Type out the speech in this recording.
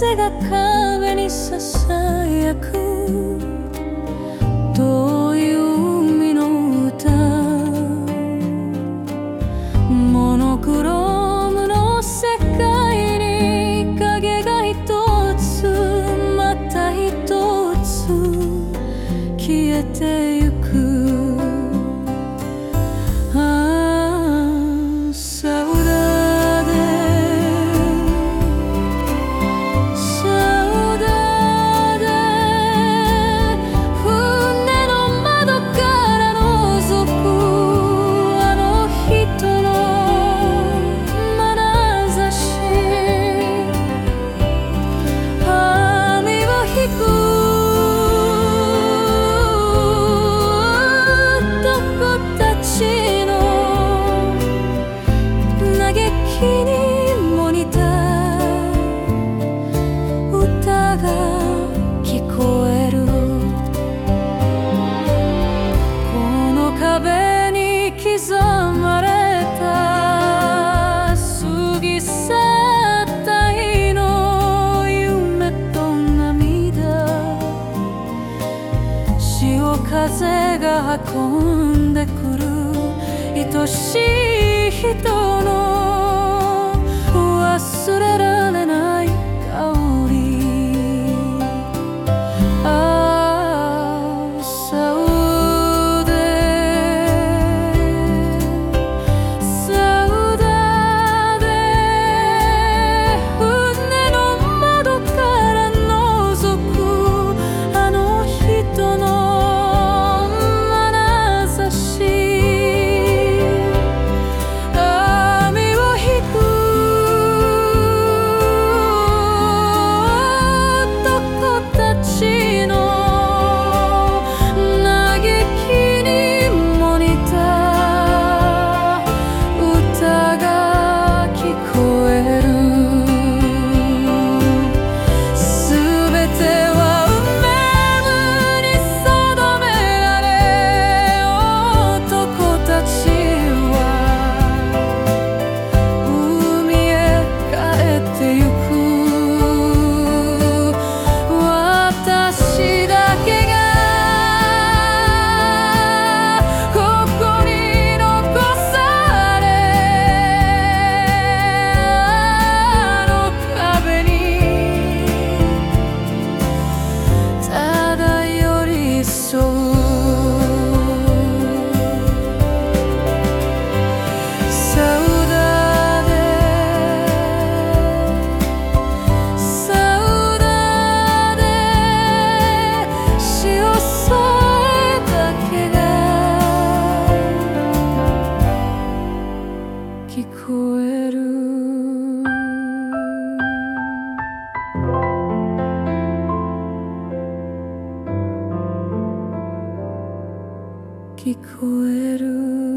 風が壁にささやく遠い海の歌？モノクロームの世界に影が一つまた一つ消えてゆく。きにも似た歌が聞こえるこの壁に刻まれた過ぎ去った日の夢と涙潮風が運んでくる愛しい人の聞こえる。